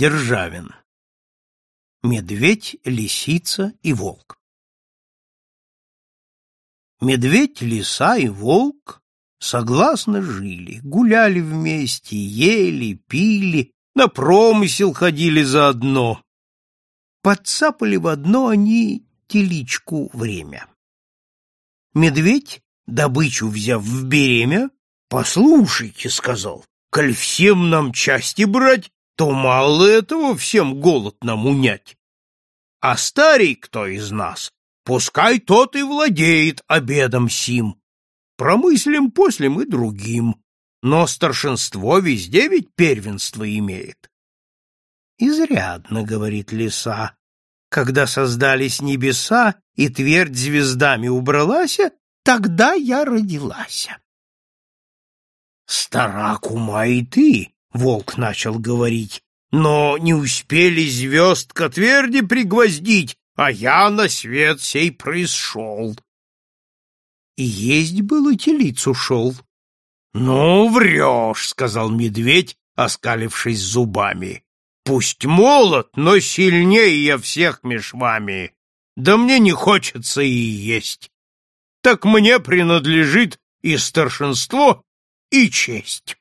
Державин. Медведь, лисица и волк. Медведь, лиса и волк согласно жили, гуляли вместе, ели, пили, на промысел ходили заодно. Подцапали в одно они теличку время. Медведь, добычу взяв в беремя, «Послушайте», — сказал, — «коль всем нам части брать, то мало этого всем голод нам унять. А старий кто из нас, пускай тот и владеет обедом сим. Промыслим после мы другим, но старшинство везде ведь первенство имеет. Изрядно, — говорит лиса, — когда создались небеса и твердь звездами убралась, тогда я родилась. Стара кума и ты, Волк начал говорить. «Но не успели звезд к отверди пригвоздить, а я на свет сей пришел. «И есть было телиц ушел». «Ну, врешь», — сказал медведь, оскалившись зубами. «Пусть молод, но сильнее я всех меж вами. Да мне не хочется и есть. Так мне принадлежит и старшинство, и честь».